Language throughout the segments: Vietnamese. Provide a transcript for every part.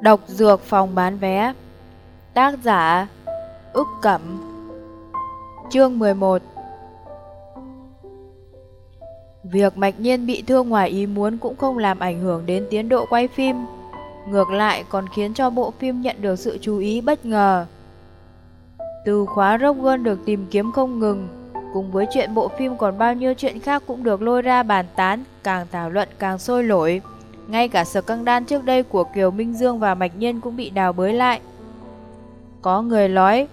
Độc dược phòng bán vé. Tác giả Ức Cẩm. Chương 11 Việc Mạch Nhiên bị thương ngoài ý muốn cũng không làm ảnh hưởng đến tiến độ quay phim, Ngược lại còn khiến cho bộ phim nhận được sự chú ý bất ngờ. Từ khóa Rogue được tìm kiếm không ngừng, Cùng với chuyện bộ phim còn bao nhiêu chuyện khác cũng được lôi ra bàn tán, Càng thảo luận càng sôi nổi ngay cả sở căng đan trước đây của Kiều Minh Dương và Mạch Nhiên cũng bị đào bới lại. Có người nói,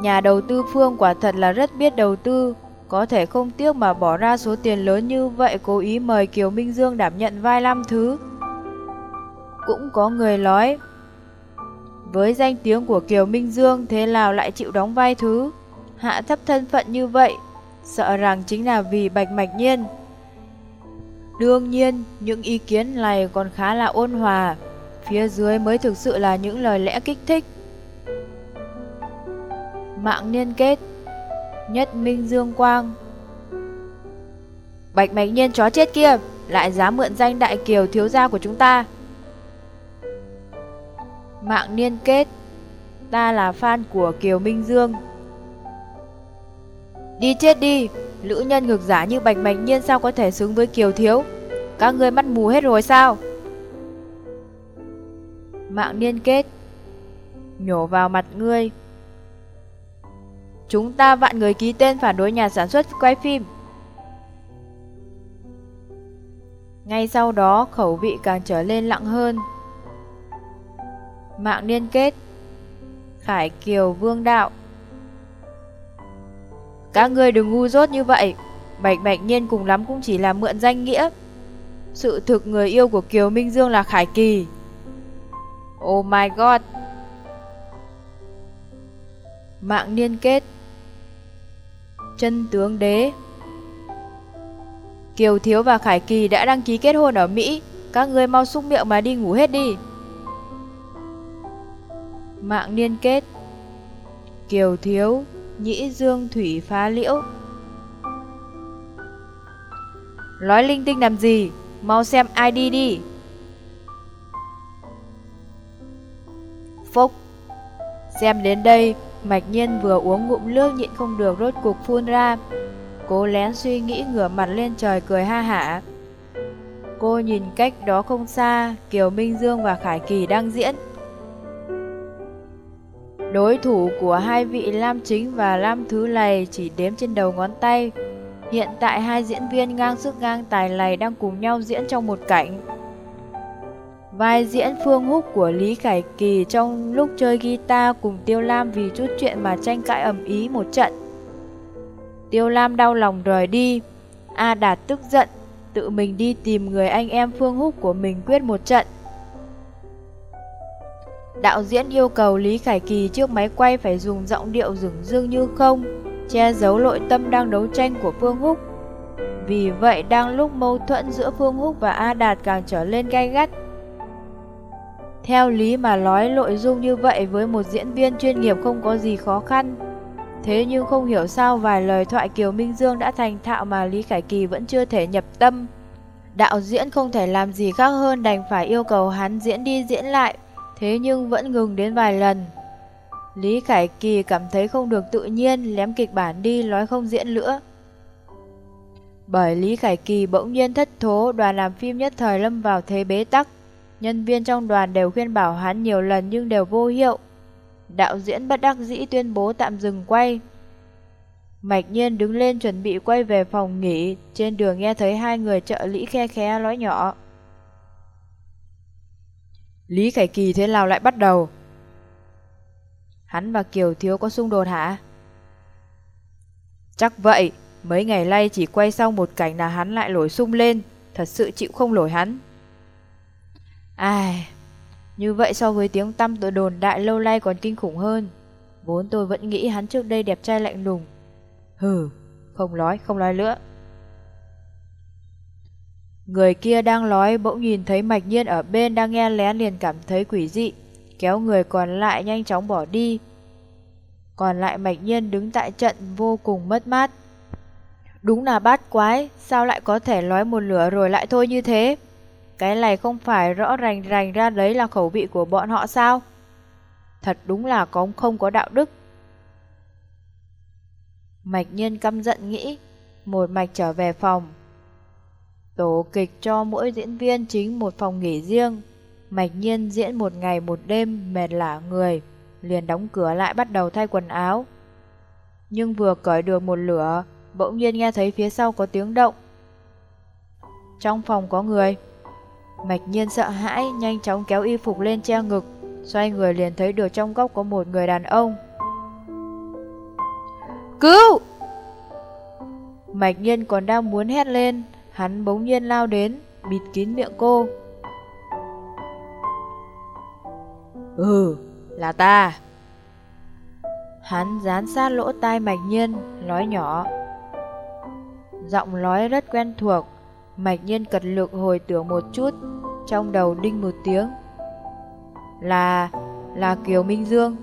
nhà đầu tư Phương quả thật là rất biết đầu tư, có thể không tiếc mà bỏ ra số tiền lớn như vậy cố ý mời Kiều Minh Dương đảm nhận vai Lam Thứ. Cũng có người nói, với danh tiếng của Kiều Minh Dương thế nào lại chịu đóng vai Thứ, hạ thấp thân phận như vậy, sợ rằng chính là vì Bạch Mạch Nhiên. Đương nhiên, những ý kiến này còn khá là ôn hòa, phía dưới mới thực sự là những lời lẽ kích thích. Mạng liên kết Nhất Minh Dương Quang Bạch Mạch Nhiên chó chết kia, lại dám mượn danh Đại Kiều thiếu gia của chúng ta. Mạng liên kết Ta là fan của Kiều Minh Dương. Đi chết đi, Lữ nhân ngược giả như Bạch Mạch Nhiên sao có thể xứng với Kiều Thiếu các ngươi mắt mù hết rồi sao? Mạng liên kết. Nhổ vào mặt ngươi. Chúng ta vạn người ký tên phản đối nhà sản xuất quay phim. Ngay sau đó, khẩu vị càng trở lên lặng hơn. Mạng liên kết. Khải Kiều Vương Đạo. Các ngươi đừng ngu dốt như vậy. Bạch Bạch Nhiên cùng lắm cũng chỉ là mượn danh nghĩa. Sự thực người yêu của Kiều Minh Dương là Khải Kỳ. Oh my god. Mạng liên kết. Chân tướng đế. Kiều Thiếu và Khải Kỳ đã đăng ký kết hôn ở Mỹ. Các ngươi mau xúc miệng mà đi ngủ hết đi. Mạng liên kết. Kiều Thiếu, Nhĩ dương, thủy phá liễu. Nói linh tinh làm gì? Mau xem ID đi. Phúc, Xem đến đây, Mạch nhiên vừa uống ngụm nước nhịn không được rốt cục phun ra. Cố lén suy nghĩ ngửa mặt lên trời cười ha hả. Cô nhìn cách đó không xa, Kiều Minh Dương và Khải Kỳ đang diễn. Đối thủ của hai vị Lam Chính và Lam Thứ này chỉ đếm trên đầu ngón tay. Hiện tại hai diễn viên ngang sức ngang tài này đang cùng nhau diễn trong một cảnh. Vai diễn Phương Húc của Lý Khải Kỳ trong lúc chơi guitar cùng Tiêu Lam vì chút chuyện mà tranh cãi ầm ý một trận. Tiêu Lam đau lòng rời đi. A Đạt tức giận, tự mình đi tìm người anh em Phương Húc của mình quyết một trận. Đạo diễn yêu cầu Lý Khải Kỳ trước máy quay phải dùng giọng điệu rừng rưng như không, che giấu nội tâm đang đấu tranh của Phương Húc. Vì vậy đang lúc mâu thuẫn giữa Phương Húc và A Đạt càng trở lên gay gắt. Theo lý mà nói, nội dung như vậy với một diễn viên chuyên nghiệp không có gì khó khăn. Thế nhưng không hiểu sao vài lời thoại Kiều Minh Dương đã thành thạo mà Lý Khải Kỳ vẫn chưa thể nhập tâm. Đạo diễn không thể làm gì khác hơn đành phải yêu cầu hắn diễn đi diễn lại, thế nhưng vẫn ngừng đến vài lần. Lý Khải Kỳ cảm thấy không được tự nhiên, lém kịch bản đi nói không diễn nữa. Bởi Lý Khải Kỳ bỗng nhiên thất thố, đoàn làm phim nhất thời lâm vào thế bế tắc. Nhân viên trong đoàn đều khuyên bảo hắn nhiều lần nhưng đều vô hiệu. Đạo diễn bất đắc dĩ tuyên bố tạm dừng quay. Mạch nhiên đứng lên chuẩn bị quay về phòng nghỉ, trên đường nghe thấy hai người trợ lý khe khe nói nhỏ. Lý Khải Kỳ thế nào lại bắt đầu? Hắn và Kiều Thiếu có xung đột hả? Chắc vậy, mấy ngày nay chỉ quay xong một cảnh là hắn lại nổi sung lên, thật sự chịu không nổi hắn. Ai, như vậy so với tiếng tăm tội đồn đại lâu nay còn kinh khủng hơn. Vốn tôi vẫn nghĩ hắn trước đây đẹp trai lạnh lùng. Hừ, không nói, không nói nữa. Người kia đang nói bỗng nhìn thấy mạch nhiên ở bên đang nghe lén liền cảm thấy quỷ dị, kéo người còn lại nhanh chóng bỏ đi. Còn lại mạch nhiên đứng tại trận vô cùng mất mát. Đúng là bát quái, sao lại có thể nói một lửa rồi lại thôi như thế? Cái này không phải rõ rành rành ra đấy là khẩu vị của bọn họ sao? Thật đúng là có không có đạo đức. Mạch nhiên căm giận nghĩ, một mạch trở về phòng. Tổ kịch cho mỗi diễn viên chính một phòng nghỉ riêng. Mạch nhiên diễn một ngày một đêm mệt lả người, liền đóng cửa lại bắt đầu thay quần áo. Nhưng vừa cởi được một lửa, bỗng nhiên nghe thấy phía sau có tiếng động. Trong phòng có người. Mạch nhiên sợ hãi, nhanh chóng kéo y phục lên che ngực, xoay người liền thấy được trong góc có một người đàn ông. Cứu! Mạch nhiên còn đang muốn hét lên, hắn bỗng nhiên lao đến, bịt kín miệng cô. Ừ, là ta. Hắn dán sát lỗ tai mạch nhiên, nói nhỏ. Giọng nói rất quen thuộc, mạch nhiên cật lực hồi tưởng một chút, trong đầu đinh một tiếng. Là... là Kiều Minh Dương.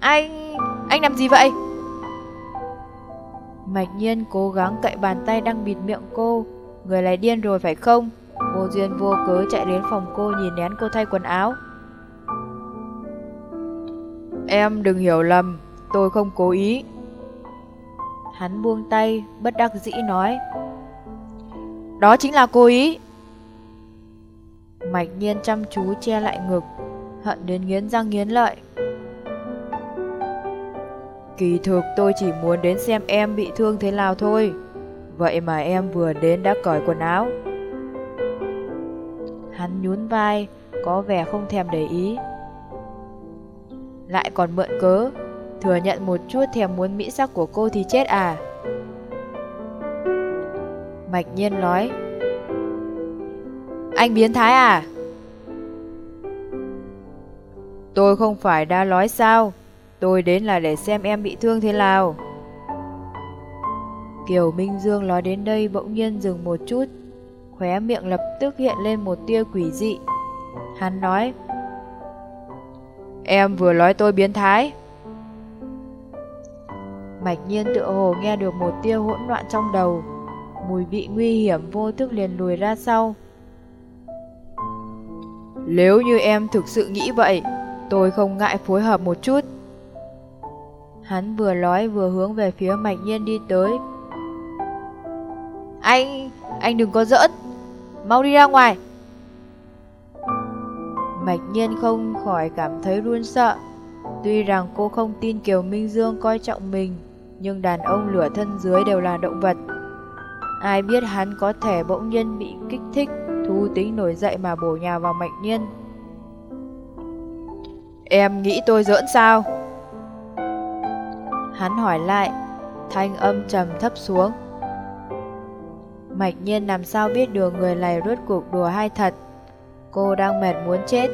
Anh... anh làm gì vậy? Mạch nhiên cố gắng cậy bàn tay đang bịt miệng cô. Người này điên rồi phải không? Vô duyên vô cớ chạy đến phòng cô nhìn nén cô thay quần áo. Em đừng hiểu lầm, tôi không cố ý. Hắn buông tay, bất đắc dĩ nói. Đó chính là cố ý. Mạch nhiên chăm chú che lại ngực, hận đến nghiến răng nghiến lợi. Kỳ thực tôi chỉ muốn đến xem em bị thương thế nào thôi. Vậy mà em vừa đến đã cởi quần áo. Hắn nhún vai, có vẻ không thèm để ý. Lại còn mượn cớ, thừa nhận một chút thèm muốn mỹ sắc của cô thì chết à. Mạch nhiên nói Anh biến thái à? Tôi không phải đã nói sao Tôi đến là để xem em bị thương thế nào Kiều Minh Dương nói đến đây bỗng nhiên dừng một chút Khóe miệng lập tức hiện lên một tia quỷ dị. Hắn nói Em vừa nói tôi biến thái. Mạch nhiên tựa hồ nghe được một tia hỗn loạn trong đầu. Mùi vị nguy hiểm vô thức liền lùi ra sau. Nếu như em thực sự nghĩ vậy Tôi không ngại phối hợp một chút. Hắn vừa nói vừa hướng về phía Mạch Nhiên đi tới. Anh, anh đừng có giỡn, mau đi ra ngoài. Mạch Nhiên không khỏi cảm thấy run sợ. Tuy rằng cô không tin Kiều Minh Dương coi trọng mình, nhưng đàn ông lửa thân dưới đều là động vật. Ai biết hắn có thể bỗng nhiên bị kích thích, thu tính nổi dậy mà bổ nhào vào Mạch Nhiên. Em nghĩ tôi giỡn sao? Hắn hỏi lại, thanh âm trầm thấp xuống. Mạch nhiên làm sao biết được người này rốt cuộc đùa hay thật. Cô đang mệt muốn chết,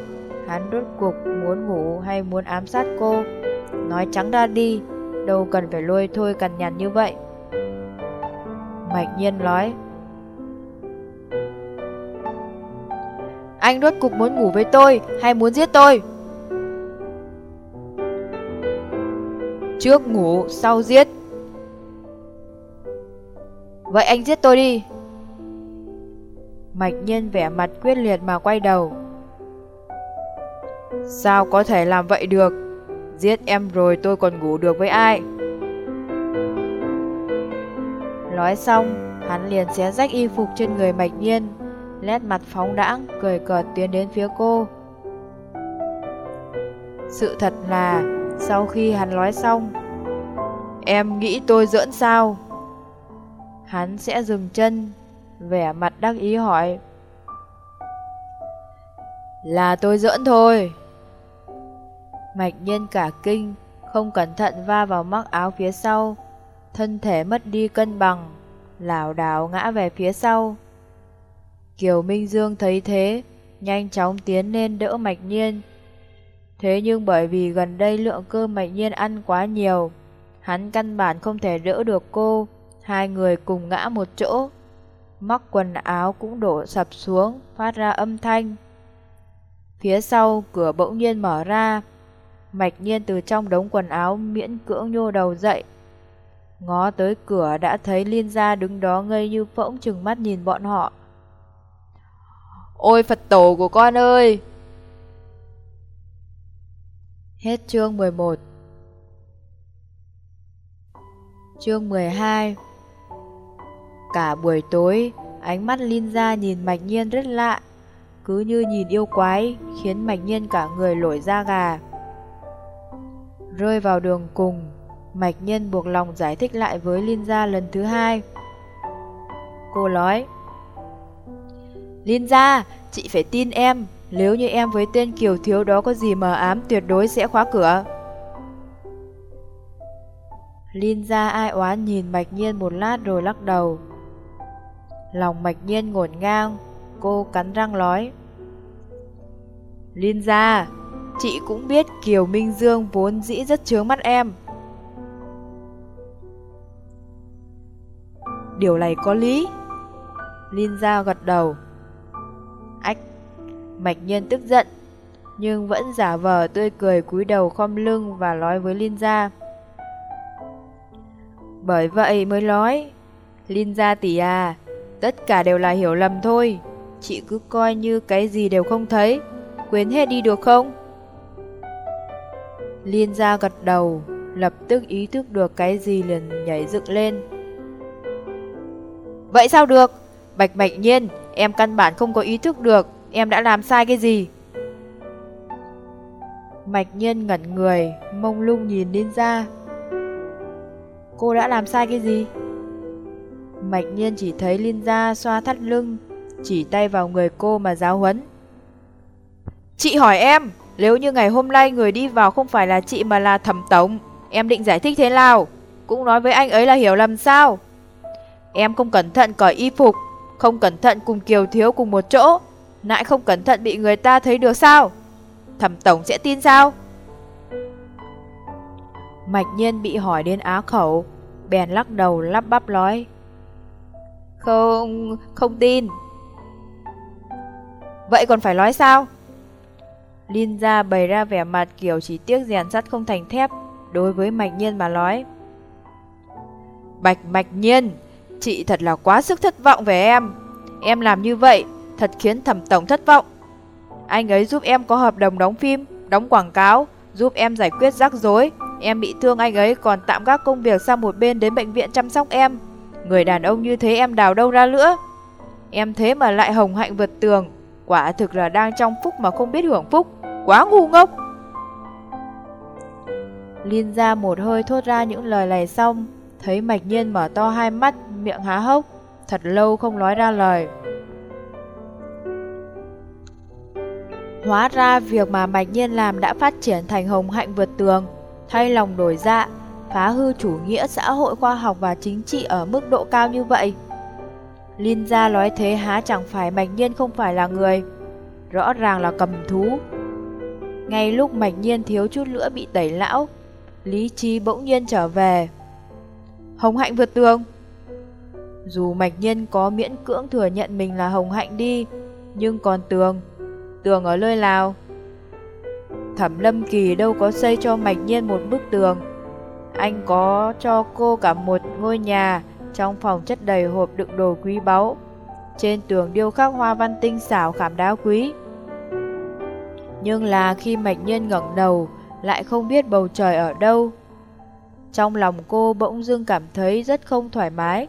hắn rốt cuộc muốn ngủ hay muốn ám sát cô. Nói trắng ra đi, đâu cần phải lôi thôi cằn nhằn như vậy. Mạch nhiên nói, Anh rốt cuộc muốn ngủ với tôi hay muốn giết tôi? Trước ngủ, sau giết Vậy anh giết tôi đi Mạch nhiên vẻ mặt quyết liệt mà quay đầu. Sao có thể làm vậy được? Giết em rồi tôi còn ngủ được với ai? Nói xong, Hắn liền xé rách y phục trên người mạch nhiên nét mặt phóng đãng, Cười cợt tiến đến phía cô. Sự thật là, sau khi hắn nói xong, Em nghĩ tôi giỡn sao? Hắn sẽ dừng chân Vẻ mặt đắc ý hỏi Là tôi giỡn thôi. Mạch nhiên cả kinh Không cẩn thận va vào mắc áo phía sau. Thân thể mất đi cân bằng lảo đảo ngã về phía sau. Kiều Minh Dương thấy thế Nhanh chóng tiến lên đỡ mạch nhiên. Thế nhưng bởi vì gần đây lượng cơm mạch nhiên ăn quá nhiều, hắn căn bản không thể đỡ được cô, hai người cùng ngã một chỗ. Mắc quần áo cũng đổ sập xuống, phát ra âm thanh. Phía sau, cửa bỗng nhiên mở ra, mạch nhiên từ trong đống quần áo miễn cưỡng nhô đầu dậy. Ngó tới cửa đã thấy Liên gia đứng đó ngây như phỗng chừng mắt nhìn bọn họ. Ôi Phật tổ của con ơi! Hết chương 11 Chương 12 Cả buổi tối, ánh mắt Linza nhìn Mạch Nhiên rất lạ, cứ như nhìn yêu quái, khiến Mạch Nhiên cả người nổi da gà. Rơi vào đường cùng, Mạch Nhiên buộc lòng giải thích lại với Linza lần thứ hai. Cô nói, Linza, chị phải tin em, nếu như em với tên Kiều Thiếu đó có gì mờ ám tuyệt đối sẽ khóa cửa. Linza ai oán nhìn Mạch Nhiên một lát rồi lắc đầu. Lòng Mạch Nhiên ngổn ngang, cô cắn răng nói. Linza, chị cũng biết Kiều Minh Dương vốn dĩ rất chướng mắt em. Điều này có lý. Linza gật đầu. Ách, Mạch Nhiên tức giận, nhưng vẫn giả vờ tươi cười cúi đầu khom lưng và nói với Linza. Bởi vậy mới nói, Linza tỷ à, tất cả đều là hiểu lầm thôi, chị cứ coi như cái gì đều không thấy, quên hết đi được không? liên gia gật đầu, lập tức ý thức được cái gì liền nhảy dựng lên. Vậy sao được? Bạch bạch nhiên, em căn bản không có ý thức được, em đã làm sai cái gì? Mạch nhiên ngẩn người, mông lung nhìn liên gia Cô đã làm sai cái gì? Mạch nhiên chỉ thấy Linza xoa thắt lưng, chỉ tay vào người cô mà giáo huấn. Chị hỏi em, nếu như ngày hôm nay người đi vào không phải là chị mà là thẩm tổng, em định giải thích thế nào? Cũng nói với anh ấy là hiểu lầm sao? Em không cẩn thận cởi y phục, không cẩn thận cùng Kiều Thiếu cùng một chỗ, lại không cẩn thận bị người ta thấy được sao? Thẩm tổng sẽ tin sao? Mạch nhiên bị hỏi đến á khẩu, bèn lắc đầu lắp bắp nói. Không, không tin. Vậy còn phải nói sao? Linh ra bày ra vẻ mặt kiểu chỉ tiếc rèn sắt không thành thép đối với Mạch Nhiên mà nói. Bạch Mạch Nhiên, chị thật là quá sức thất vọng về em. Em làm như vậy thật khiến thẩm tổng thất vọng. Anh ấy giúp em có hợp đồng đóng phim, đóng quảng cáo, giúp em giải quyết rắc rối. Em bị thương anh ấy còn tạm gác công việc sang một bên đến bệnh viện chăm sóc em. Người đàn ông như thế em đào đâu ra nữa. Em thế mà lại hồng hạnh vượt tường. Quả thực là đang trong phúc mà không biết hưởng phúc. Quá ngu ngốc. Liên ra một hơi thốt ra những lời này xong. Thấy mạch nhiên mở to hai mắt, miệng há hốc. Thật lâu không nói ra lời. Hóa ra việc mà Mạch Nhiên làm đã phát triển thành hồng hạnh vượt tường, thay lòng đổi dạ, phá hư chủ nghĩa xã hội khoa học và chính trị ở mức độ cao như vậy. Linh gia nói thế há chẳng phải Mạch Nhiên không phải là người, rõ ràng là cầm thú. Ngay lúc Mạch Nhiên thiếu chút nữa bị tẩy lão, lý trí bỗng nhiên trở về. Hồng hạnh vượt tường Dù Mạch Nhiên có miễn cưỡng thừa nhận mình là hồng hạnh đi, nhưng còn tường Tường ở nơi nào? Thẩm Lâm Kỳ đâu có xây cho Mạch Nhiên một bức tường. Anh có cho cô cả một ngôi nhà, trong phòng chất đầy hộp đựng đồ quý báu. Trên tường điêu khắc hoa văn tinh xảo khảm đá quý. Nhưng là khi Mạch Nhiên ngẩng đầu, lại không biết bầu trời ở đâu. Trong lòng cô bỗng dưng cảm thấy rất không thoải mái,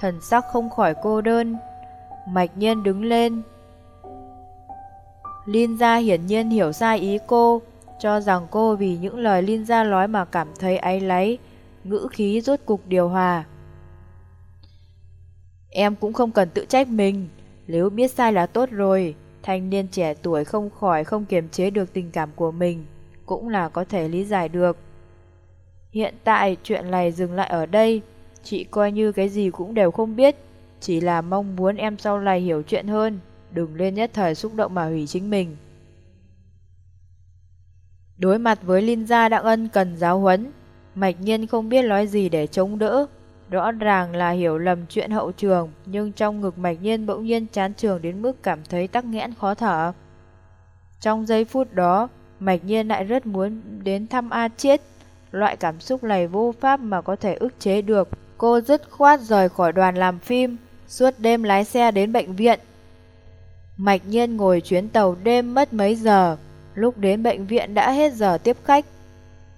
thần sắc không khỏi cô đơn. Mạch Nhiên đứng lên, Linza hiển nhiên hiểu sai ý cô, cho rằng cô vì những lời Linza nói mà cảm thấy áy náy, ngữ khí rốt cục điều hòa. Em cũng không cần tự trách mình, nếu biết sai là tốt rồi, thanh niên trẻ tuổi không khỏi không kiềm chế được tình cảm của mình, cũng là có thể lý giải được. Hiện tại chuyện này dừng lại ở đây, chị coi như cái gì cũng đều không biết, chỉ là mong muốn em sau này hiểu chuyện hơn đừng lên nhất thời xúc động mà hủy chính mình. Đối mặt với Linh Gia Đặng Ân cần giáo huấn, Mạch Nhiên không biết nói gì để chống đỡ. Rõ ràng là hiểu lầm chuyện hậu trường, nhưng trong ngực Mạch Nhiên bỗng nhiên chán trường đến mức cảm thấy tắc nghẽn khó thở. Trong giây phút đó, Mạch Nhiên lại rất muốn đến thăm A Chiết. Loại cảm xúc này vô pháp mà có thể ức chế được. Cô dứt khoát rời khỏi đoàn làm phim, suốt đêm lái xe đến bệnh viện, Mạch nhiên ngồi chuyến tàu đêm mất mấy giờ, lúc đến bệnh viện đã hết giờ tiếp khách.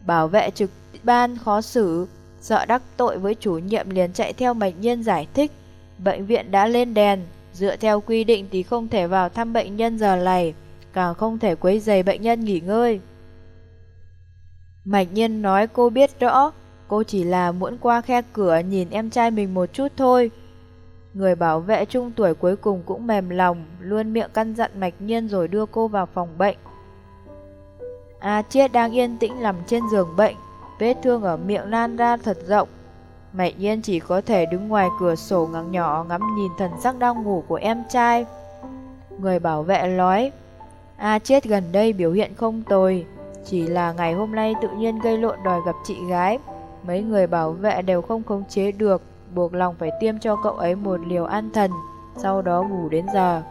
Bảo vệ trực ban khó xử, sợ đắc tội với chủ nhiệm liền chạy theo mạch nhân giải thích. Bệnh viện đã lên đèn, dựa theo quy định thì không thể vào thăm bệnh nhân giờ này, càng không thể quấy giày bệnh nhân nghỉ ngơi. Mạch nhiên nói cô biết rõ, cô chỉ là muốn qua khe cửa nhìn em trai mình một chút thôi. Người bảo vệ trung tuổi cuối cùng cũng mềm lòng, luôn miệng căn dặn mạch nhiên rồi đưa cô vào phòng bệnh. A Chiết đang yên tĩnh nằm trên giường bệnh, vết thương ở miệng lan ra thật rộng. Mẹ nhiên chỉ có thể đứng ngoài cửa sổ ngắn nhỏ ngắm nhìn thần sắc đang ngủ của em trai. Người bảo vệ nói, A Chiết gần đây biểu hiện không tồi, chỉ là ngày hôm nay tự nhiên gây lộn đòi gặp chị gái. Mấy người bảo vệ đều không khống chế được, buộc lòng phải tiêm cho cậu ấy một liều an thần, sau đó ngủ đến giờ.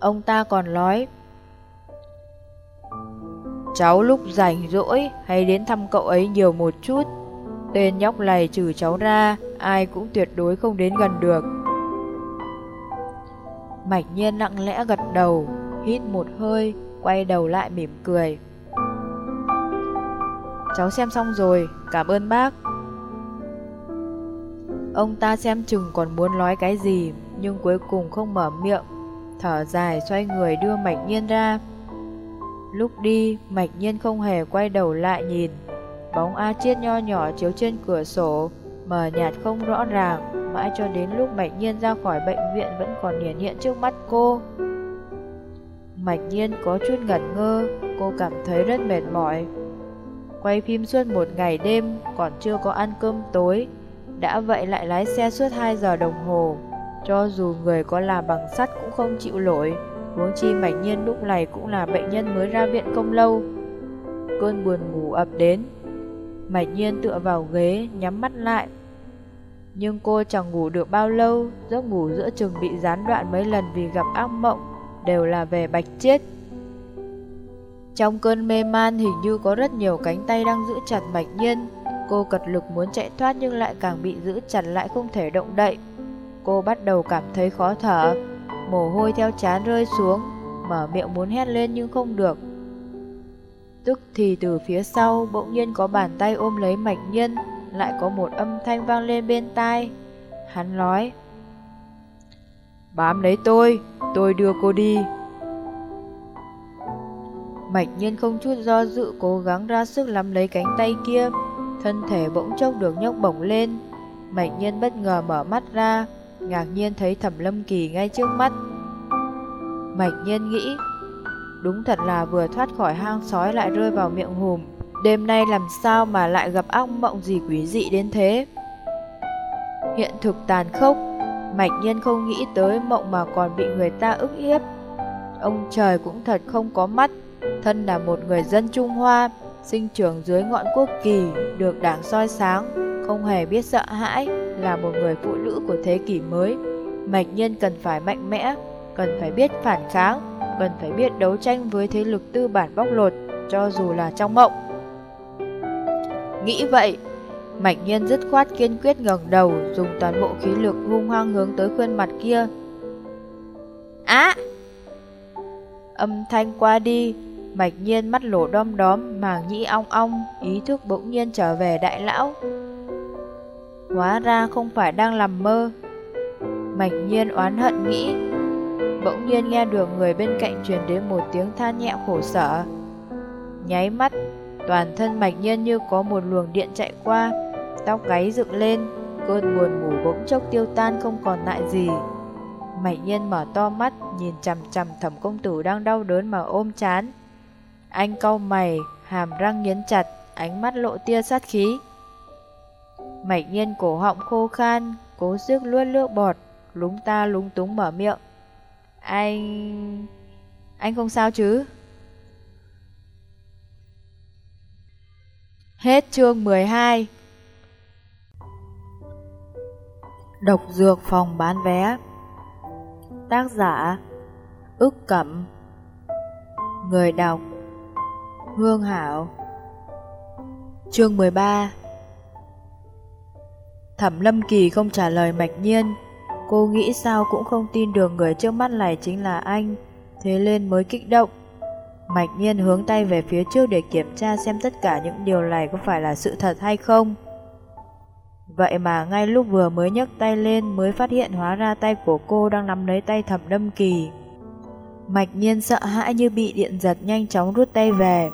Ông ta còn nói, Cháu lúc rảnh rỗi hay đến thăm cậu ấy nhiều một chút. Tên nhóc này trừ cháu ra, ai cũng tuyệt đối không đến gần được. Mạch nhiên lặng lẽ gật đầu, hít một hơi, quay đầu lại mỉm cười. Cháu xem xong rồi, cảm ơn bác. Ông ta xem chừng còn muốn nói cái gì, nhưng cuối cùng không mở miệng, thở dài xoay người đưa Mạch Nhiên ra. Lúc đi, Mạch Nhiên không hề quay đầu lại nhìn. Bóng A Chiết nho nhỏ chiếu trên cửa sổ, mờ nhạt không rõ ràng, mãi cho đến lúc Mạch Nhiên ra khỏi bệnh viện vẫn còn hiển hiện trước mắt cô. Mạch Nhiên có chút ngẩn ngơ, cô cảm thấy rất mệt mỏi. Quay phim suốt một ngày đêm, còn chưa có ăn cơm tối, đã vậy lại lái xe suốt 2 giờ đồng hồ. Cho dù người có làm bằng sắt cũng không chịu nổi, huống chi mảnh Nhiên lúc này cũng là bệnh nhân mới ra viện không lâu. Cơn buồn ngủ ập đến, mảnh Nhiên tựa vào ghế, nhắm mắt lại. Nhưng cô chẳng ngủ được bao lâu, giấc ngủ giữa chừng bị gián đoạn mấy lần vì gặp ác mộng, đều là về bạch chết. Trong cơn mê man hình như có rất nhiều cánh tay đang giữ chặt Mạch Nhiên. Cô cật lực muốn chạy thoát nhưng lại càng bị giữ chặt lại không thể động đậy. Cô bắt đầu cảm thấy khó thở, mồ hôi theo chán rơi xuống, mở miệng muốn hét lên nhưng không được. Tức thì từ phía sau bỗng nhiên có bàn tay ôm lấy mạch nhân, lại có một âm thanh vang lên bên tai. Hắn nói, Bám lấy tôi, tôi đưa cô đi. Mạch nhân không chút do dự cố gắng ra sức nắm lấy cánh tay kia, thân thể bỗng chốc được nhốc bổng lên. Mạch nhân bất ngờ mở mắt ra, ngạc nhiên thấy thẩm lâm kỳ ngay trước mắt. Mạch nhân nghĩ, Đúng thật là vừa thoát khỏi hang sói lại rơi vào miệng hùm. Đêm nay làm sao mà lại gặp ác mộng gì quý dị đến thế? Hiện thực tàn khốc Mạch nhân không nghĩ tới mộng mà còn bị người ta ức hiếp. Ông trời cũng thật không có mắt Thân là một người dân Trung Hoa Sinh trưởng dưới ngọn quốc kỳ Được đảng soi sáng. Không hề biết sợ hãi Là một người phụ nữ của thế kỷ mới Mạch nhân cần phải mạnh mẽ Cần phải biết phản kháng cần phải biết đấu tranh với thế lực tư bản bóc lột, cho dù là trong mộng. Nghĩ vậy, Mạch Nhiên dứt khoát kiên quyết ngẩng đầu, dùng toàn bộ khí lực hung hăng hướng tới khuôn mặt kia. Á! Âm thanh qua đi, Mạch Nhiên mắt lổ đom đóm, màng nhĩ ong ong, ý thức bỗng nhiên trở về đại lão. Hóa ra không phải đang nằm mơ. Mạch Nhiên oán hận nghĩ, bỗng nhiên nghe được người bên cạnh truyền đến một tiếng than nhẹ khổ sở. Nháy mắt, toàn thân mạch nhiên như có một luồng điện chạy qua, tóc gáy dựng lên, cơn buồn ngủ bỗng chốc tiêu tan không còn lại gì. Mạch nhiên mở to mắt, nhìn chằm chằm thẩm công tử đang đau đớn mà ôm chán. Anh cau mày, hàm răng nghiến chặt, ánh mắt lộ tia sát khí. Mạch nhiên cổ họng khô khan, cố sức luốt nước bọt, lúng ta lúng túng mở miệng. Anh... Anh không sao chứ? Hết chương 12 Độc dược phòng bán vé. Tác giả Ức Cẩm. Người đọc Hương Hảo. Chương 13 Thẩm Lâm Kỳ không trả lời mạch nhiên Cô nghĩ sao cũng không tin được người trước mắt này chính là anh, thế nên mới kích động. Mạch nhiên hướng tay về phía trước để kiểm tra xem tất cả những điều này có phải là sự thật hay không. Vậy mà ngay lúc vừa mới nhấc tay lên mới phát hiện hóa ra tay của cô đang nắm lấy tay thẩm lâm kỳ. Mạch nhiên sợ hãi như bị điện giật nhanh chóng rút tay về,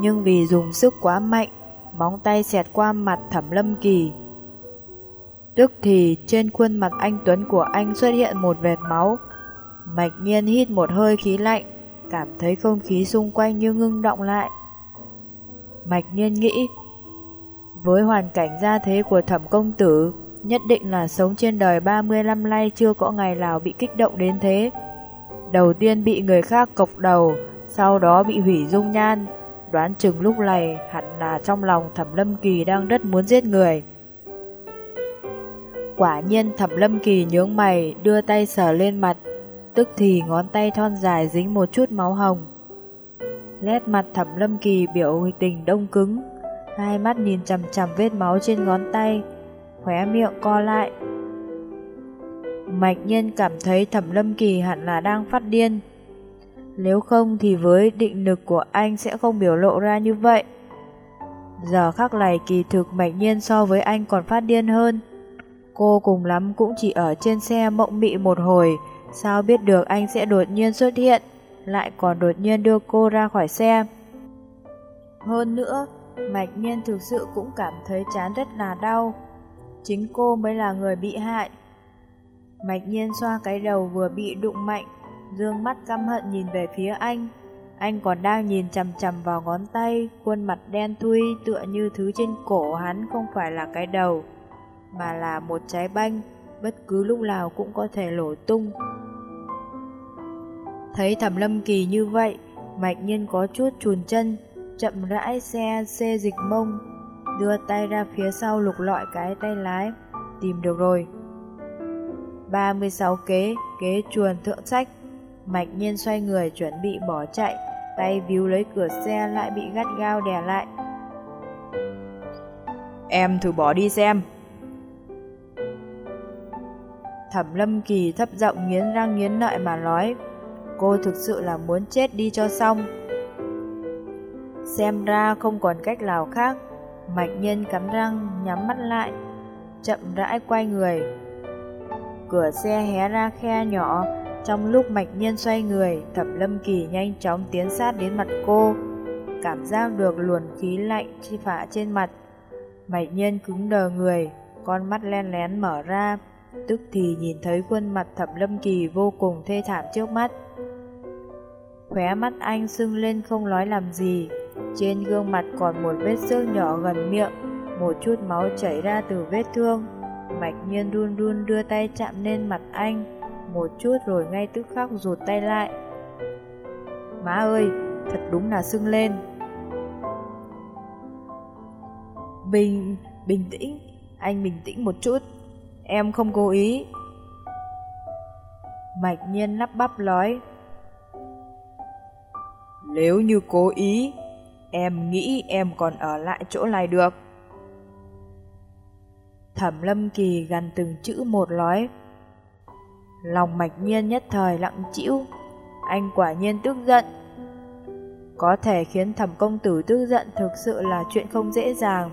nhưng vì dùng sức quá mạnh, móng tay xẹt qua mặt thẩm lâm kỳ. Tức thì trên khuôn mặt anh Tuấn của anh xuất hiện một vệt máu. Mạch nhiên hít một hơi khí lạnh, cảm thấy không khí xung quanh như ngưng động lại. Mạch nhiên nghĩ, với hoàn cảnh gia thế của thẩm công tử, nhất định là sống trên đời 30 năm nay chưa có ngày nào bị kích động đến thế. Đầu tiên bị người khác cộc đầu, sau đó bị hủy dung nhan. Đoán chừng lúc này hẳn là trong lòng thẩm lâm kỳ đang rất muốn giết người. Quả nhiên thẩm lâm kỳ nhướng mày đưa tay sờ lên mặt, tức thì ngón tay thon dài dính một chút máu hồng. Lét mặt thẩm lâm kỳ biểu tình đông cứng, hai mắt nhìn chằm chằm vết máu trên ngón tay, khóe miệng co lại. Mạch nhân cảm thấy thẩm lâm kỳ hẳn là đang phát điên. Nếu không thì với định lực của anh sẽ không biểu lộ ra như vậy. Giờ khắc này kỳ thực mạch nhiên so với anh còn phát điên hơn. Cô cùng lắm cũng chỉ ở trên xe mộng mị một hồi, sao biết được anh sẽ đột nhiên xuất hiện, lại còn đột nhiên đưa cô ra khỏi xe. Hơn nữa, Mạch Nhiên thực sự cũng cảm thấy chán rất là đau. Chính cô mới là người bị hại. Mạch Nhiên xoa cái đầu vừa bị đụng mạnh, dương mắt căm hận nhìn về phía anh. Anh còn đang nhìn chằm chằm vào ngón tay, khuôn mặt đen thui tựa như thứ trên cổ hắn không phải là cái đầu, mà là một trái banh, bất cứ lúc nào cũng có thể nổ tung. Thấy thẩm lâm kỳ như vậy, Mạch Nhiên có chút chùn chân, chậm rãi xe xê dịch mông, đưa tay ra phía sau lục lọi cái tay lái, tìm được rồi. 36 kế, kế chuồn thượng sách, mạch nhiên xoay người chuẩn bị bỏ chạy, tay víu lấy cửa xe lại bị gắt gao đè lại. Em thử bỏ đi xem. Thẩm lâm kỳ thấp giọng nghiến răng nghiến lợi mà nói, cô thực sự là muốn chết đi cho xong. Xem ra không còn cách nào khác, mạch nhân cắn răng nhắm mắt lại, chậm rãi quay người. Cửa xe hé ra khe nhỏ, trong lúc mạch nhân xoay người, thẩm lâm kỳ nhanh chóng tiến sát đến mặt cô, cảm giác được luồn khí lạnh chi phả trên mặt. Mạch nhân cứng đờ người, con mắt len lén mở ra, tức thì nhìn thấy khuôn mặt thẩm lâm kỳ vô cùng thê thảm trước mắt. Khóe mắt anh sưng lên không nói làm gì, trên gương mặt còn một vết xước nhỏ gần miệng, một chút máu chảy ra từ vết thương. Mạch nhiên run run đưa tay chạm lên mặt anh, một chút rồi ngay tức khắc rụt tay lại. Má ơi, thật đúng là sưng lên. Bình, bình tĩnh, anh bình tĩnh một chút, em không cố ý. Mạch nhiên lắp bắp nói. Nếu như cố ý, Em nghĩ em còn ở lại chỗ này được. Thẩm lâm kỳ gần từng chữ một nói. Lòng mạch nhiên nhất thời lặng chịu. Anh quả nhiên tức giận. Có thể khiến thẩm công tử tức giận thực sự là chuyện không dễ dàng.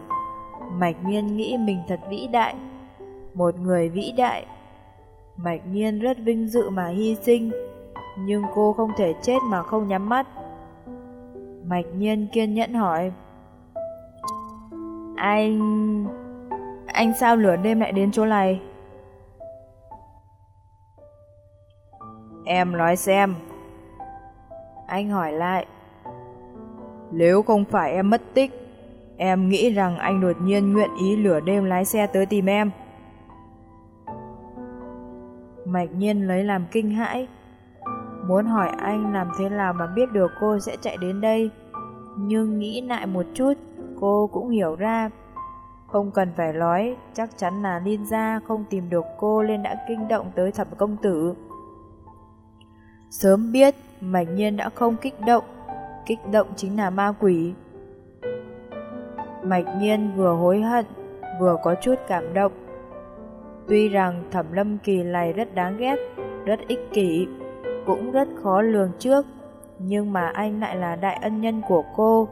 Mạch nhiên nghĩ mình thật vĩ đại. Một người vĩ đại. Mạch nhiên rất vinh dự mà hy sinh. Nhưng cô không thể chết mà không nhắm mắt. Mạch nhiên kiên nhẫn hỏi, Anh... Anh sao lửa đêm lại đến chỗ này? Em nói xem Anh hỏi lại, Nếu không phải em mất tích, Em nghĩ rằng anh đột nhiên nguyện ý lửa đêm lái xe tới tìm em Mạch nhiên lấy làm kinh hãi. Muốn hỏi anh làm thế nào mà biết được cô sẽ chạy đến đây. Nhưng nghĩ lại một chút, Cô cũng hiểu ra. Không cần phải nói, Chắc chắn là ninja không tìm được cô Nên đã kinh động tới thẩm công tử. Sớm biết Mạch nhiên đã không kích động. Kích động chính là ma quỷ. Mạch nhiên vừa hối hận, Vừa có chút cảm động. Tuy rằng thẩm lâm kỳ này rất đáng ghét, rất ích kỷ, cũng rất khó lường trước, nhưng mà anh lại là đại ân nhân của cô.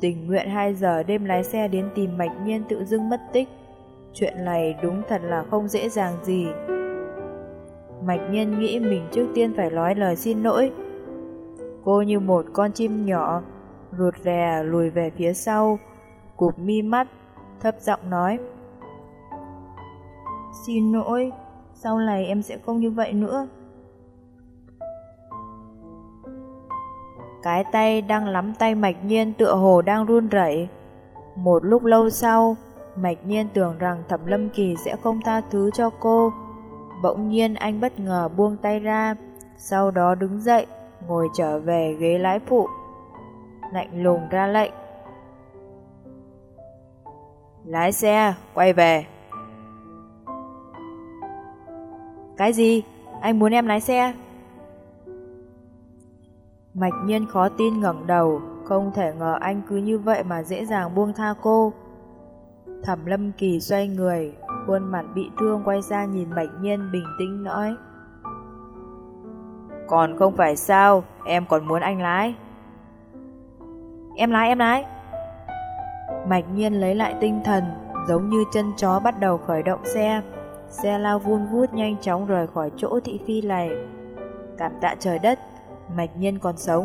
Tình nguyện 2 giờ đêm lái xe đến tìm mạch nhiên tự dưng mất tích. Chuyện này đúng thật là không dễ dàng gì. Mạch nhiên nghĩ mình trước tiên phải nói lời xin lỗi. Cô như một con chim nhỏ, rụt rè lùi về phía sau, cụp mi mắt, thấp giọng nói. Xin lỗi, sau này em sẽ không như vậy nữa. Cái tay đang nắm tay Mạch Nhiên tựa hồ đang run rẩy. Một lúc lâu sau, Mạch Nhiên tưởng rằng Thẩm Lâm Kỳ sẽ không tha thứ cho cô. Bỗng nhiên anh bất ngờ buông tay ra, sau đó đứng dậy, ngồi trở về ghế lái phụ. Lạnh lùng ra lệnh. Lái xe, quay về. Cái gì? Anh muốn em lái xe? Mạch nhiên khó tin ngẩng đầu, không thể ngờ anh cứ như vậy mà dễ dàng buông tha cô. Thẩm lâm kỳ xoay người, khuôn mặt bị thương quay ra nhìn Mạch nhiên bình tĩnh nói. Còn không phải sao, em còn muốn anh lái. Em lái, em lái. Mạch nhiên lấy lại tinh thần, giống như chân chó bắt đầu khởi động xe. Xe lao vun vút nhanh chóng rời khỏi chỗ thị phi này. Cảm tạ trời đất, Mạch Nhiên còn sống.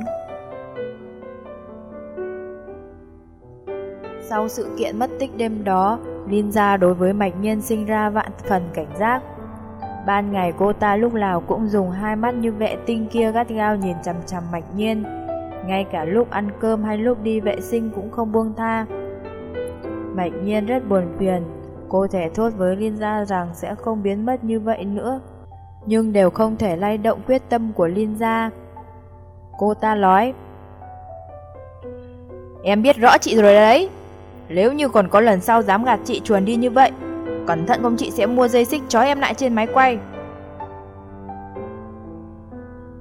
Sau sự kiện mất tích đêm đó, Linza đối với Mạch Nhiên sinh ra vạn phần cảnh giác. Ban ngày cô ta lúc nào cũng dùng hai mắt như vệ tinh kia gắt gao nhìn chằm chằm Mạch Nhiên. Ngay cả lúc ăn cơm hay lúc đi vệ sinh cũng không buông tha. Mạch Nhiên rất buồn phiền, cô thể thốt với Linza rằng sẽ không biến mất như vậy nữa. Nhưng đều không thể lay động quyết tâm của Linza. Cô ta nói, Em biết rõ chị rồi đấy Nếu như còn có lần sau dám gạt chị chuồn đi như vậy, Cẩn thận không chị sẽ mua dây xích trói em lại trên máy quay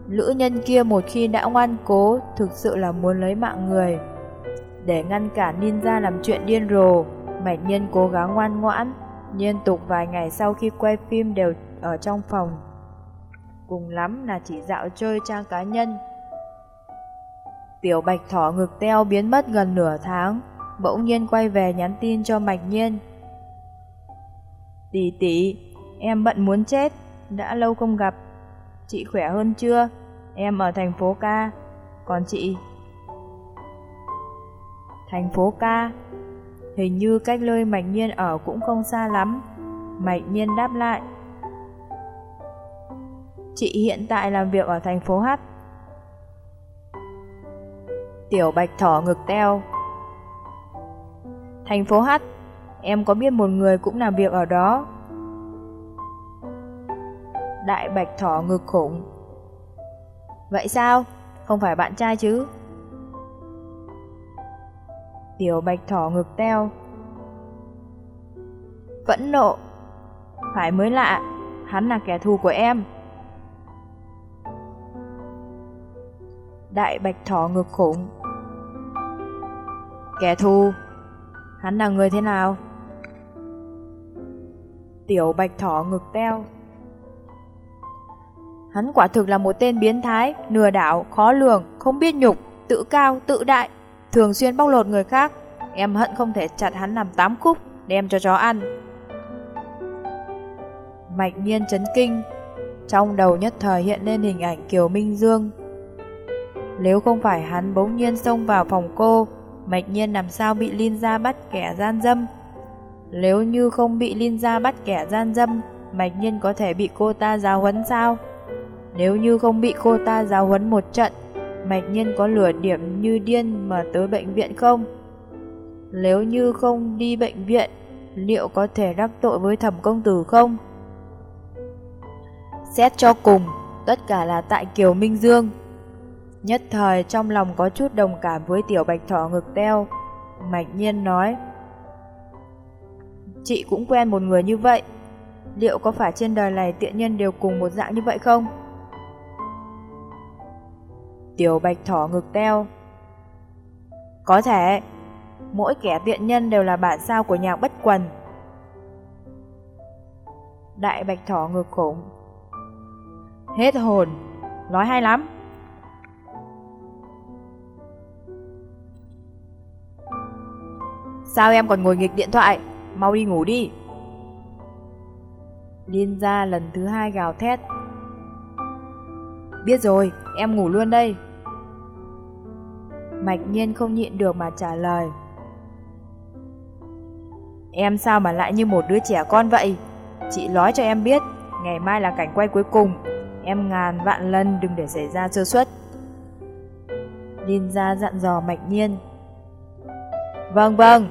Lữ nhân kia một khi đã ngoan cố, Thực sự là muốn lấy mạng người, Để ngăn cản ninja làm chuyện điên rồ Mạch nhân cố gắng ngoan ngoãn Liên tục vài ngày sau khi quay phim đều ở trong phòng Cùng lắm là chỉ dạo chơi trang cá nhân Tiểu bạch thỏ ngực teo biến mất gần nửa tháng, bỗng nhiên quay về nhắn tin cho Mạch Nhiên. Tỷ tỷ, em bận muốn chết, đã lâu không gặp. Chị khỏe hơn chưa? Em ở thành phố ca, còn chị? Thành phố ca, hình như cách nơi Mạch Nhiên ở cũng không xa lắm. Mạch Nhiên đáp lại. Chị hiện tại làm việc ở thành phố H. Tiểu bạch thỏ ngực teo. Thành phố H, em có biết một người cũng làm việc ở đó. Đại bạch thỏ ngực khủng. Vậy sao? Không phải bạn trai chứ? Tiểu bạch thỏ ngực teo. Vẫn nộ. Phải mới lạ, hắn là kẻ thù của em. Đại bạch thỏ ngực khủng Kẻ thù Hắn là người thế nào Tiểu bạch thỏ ngực teo Hắn quả thực là một tên biến thái Nừa đảo, khó lường, không biết nhục Tự cao, tự đại Thường xuyên bóc lột người khác Em hận không thể chặt hắn làm tám khúc Đem cho chó ăn Mạch nhiên chấn kinh Trong đầu nhất thời hiện lên hình ảnh Kiều Minh Dương nếu không phải hắn bỗng nhiên xông vào phòng cô, Mạch Nhiên làm sao bị Linh Gia bắt kẻ gian dâm? Nếu như không bị Linh Gia bắt kẻ gian dâm, Mạch Nhiên có thể bị cô ta giáo huấn sao? Nếu như không bị cô ta giáo huấn một trận, Mạch Nhiên có lửa điểm như điên mà tới bệnh viện không? Nếu như không đi bệnh viện, liệu có thể đắc tội với thẩm công tử không? Xét cho cùng, tất cả là tại Kiều Minh Dương. Nhất thời trong lòng có chút đồng cảm với tiểu bạch thỏ ngực teo. Mạch nhiên nói. Chị cũng quen một người như vậy. Liệu có phải trên đời này tiện nhân đều cùng một dạng như vậy không? Tiểu bạch thỏ ngực teo. Có thể. Mỗi kẻ tiện nhân đều là bản sao của nhạc bất quần. Đại bạch thỏ ngược khủng. Hết hồn, nói hay lắm. Sao em còn ngồi nghịch điện thoại? Mau đi ngủ đi. Liên ra lần thứ hai gào thét. Biết rồi, em ngủ luôn đây. Mạch nhiên không nhịn được mà trả lời. Em sao mà lại như một đứa trẻ con vậy? Chị nói cho em biết, ngày mai là cảnh quay cuối cùng. Em ngàn vạn lần đừng để xảy ra sơ suất. linh ra dặn dò Mạch Nhiên. Vâng vâng.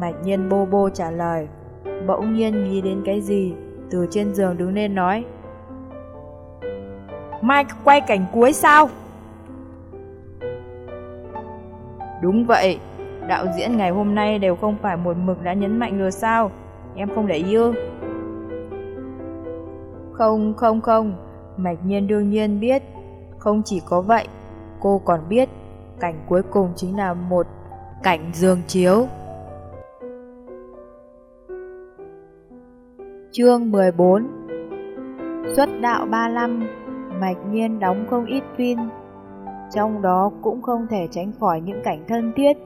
Mạch Nhiên bô bô trả lời. Bỗng nhiên nghĩ đến cái gì, từ trên giường đứng lên nói. Mai quay cảnh cuối sao? Đúng vậy, đạo diễn ngày hôm nay đều không phải một mực đã nhấn mạnh rồi sao? Em không để yêu. Không, không, không, Mạch Nhiên đương nhiên biết. Không chỉ có vậy, cô còn biết cảnh cuối cùng chính là một cảnh giường chiếu. Chương 14 Xuất đạo 35 Mạch Nhiên đóng không ít phim Trong đó cũng không thể tránh khỏi những cảnh thân thiết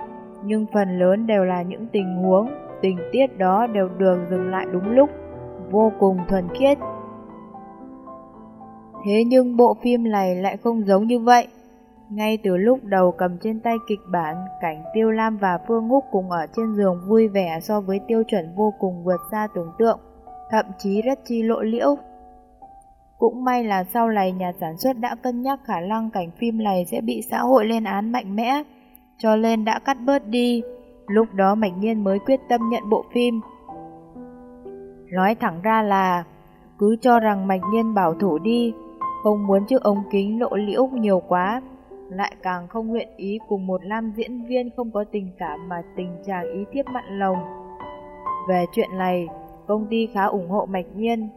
Nhưng phần lớn đều là những tình huống Tình tiết đó đều được dừng lại đúng lúc Vô cùng thuần khiết. Thế nhưng bộ phim này lại không giống như vậy. Ngay từ lúc đầu cầm trên tay kịch bản, cảnh Tiêu Lam và Phương Húc cùng ở trên giường vui vẻ so với tiêu chuẩn vô cùng vượt xa tưởng tượng, thậm chí rất chi lộ liễu. Cũng may là sau này nhà sản xuất đã cân nhắc khả năng cảnh phim này sẽ bị xã hội lên án mạnh mẽ, cho nên đã cắt bớt đi. Lúc đó Mạch Nhiên mới quyết tâm nhận bộ phim. Nói thẳng ra là, cứ cho rằng Mạch Nhiên bảo thủ đi, không muốn chiếc ống kính lộ liễu nhiều quá, lại càng không nguyện ý cùng một nam diễn viên không có tình cảm mà tình trạng ý thiếp mặn lòng. Về chuyện này, công ty khá ủng hộ Mạch Nhiên.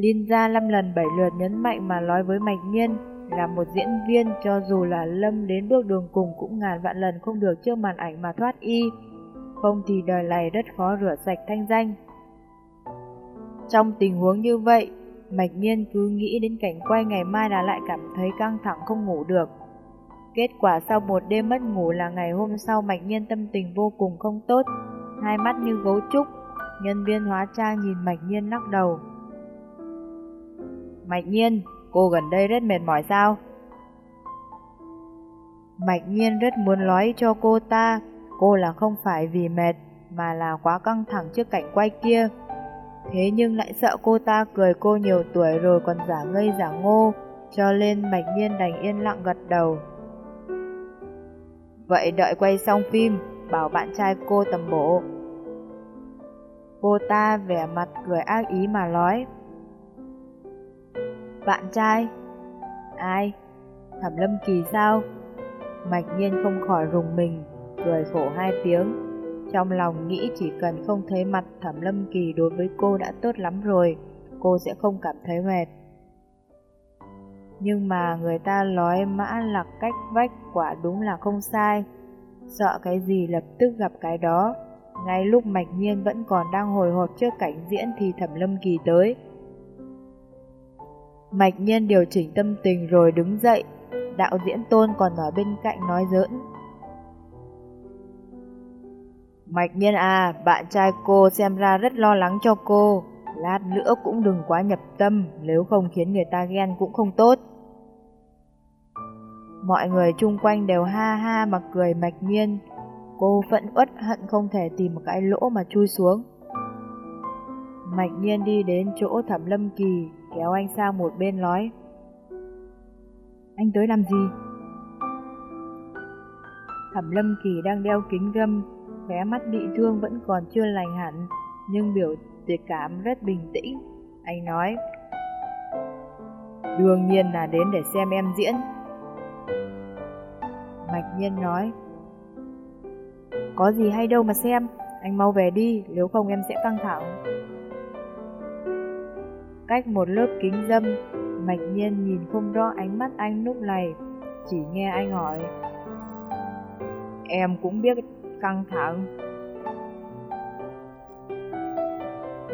Liên gia năm lần bảy lượt nhấn mạnh mà nói với Mạch Nhiên là một diễn viên cho dù là lâm đến bước đường cùng cũng ngàn vạn lần không được trước màn ảnh mà thoát y, không thì đời này rất khó rửa sạch thanh danh. Trong tình huống như vậy, Mạch Nhiên cứ nghĩ đến cảnh quay ngày mai là lại cảm thấy căng thẳng không ngủ được. Kết quả sau một đêm mất ngủ là ngày hôm sau Mạch Nhiên tâm tình vô cùng không tốt, hai mắt như gấu trúc. Nhân viên hóa trang nhìn Mạch Nhiên lắc đầu. Mạch Nhiên, cô gần đây rất mệt mỏi sao? Mạch Nhiên rất muốn nói cho cô ta, cô là không phải vì mệt, mà là quá căng thẳng trước cảnh quay kia. Thế nhưng lại sợ cô ta cười cô nhiều tuổi rồi còn giả ngây giả ngô, cho nên Mạch Nhiên đành yên lặng gật đầu. Vậy đợi quay xong phim, bảo bạn trai cô tầm bộ. Cô ta vẻ mặt cười ác ý mà nói. Bạn trai? Ai? Thẩm Lâm Kỳ sao? Mạch nhiên không khỏi rùng mình, cười khổ hai tiếng. Trong lòng nghĩ chỉ cần không thấy mặt Thẩm Lâm Kỳ đối với cô đã tốt lắm rồi, cô sẽ không cảm thấy mệt. Nhưng mà người ta nói mã lạc cách vách quả đúng là không sai. Sợ cái gì lập tức gặp cái đó. Ngay lúc Mạch Nhiên vẫn còn đang hồi hộp trước cảnh diễn thì Thẩm Lâm Kỳ tới. Mạch Nhiên điều chỉnh tâm tình rồi đứng dậy. Đạo diễn Tôn còn ở bên cạnh nói giỡn. Mạch Nhiên à, bạn trai cô xem ra rất lo lắng cho cô. Lát nữa cũng đừng quá nhập tâm, nếu không khiến người ta ghen cũng không tốt. Mọi người chung quanh đều ha ha mà cười mạch nhiên. Cô vẫn uất hận không thể tìm một cái lỗ mà chui xuống. Mạch nhiên đi đến chỗ thẩm lâm kỳ, kéo anh sang một bên nói. Anh tới làm gì? Thẩm lâm kỳ đang đeo kính gâm, khóe mắt bị thương vẫn còn chưa lành hẳn, nhưng biểu tuyệt cảm rất bình tĩnh. Anh nói, đương nhiên là đến để xem em diễn. Mạch Nhiên nói Có gì hay đâu mà xem Anh mau về đi Nếu không em sẽ căng thẳng Cách một lớp kính dâm Mạch Nhiên nhìn không rõ ánh mắt anh lúc này Chỉ nghe anh hỏi Em cũng biết căng thẳng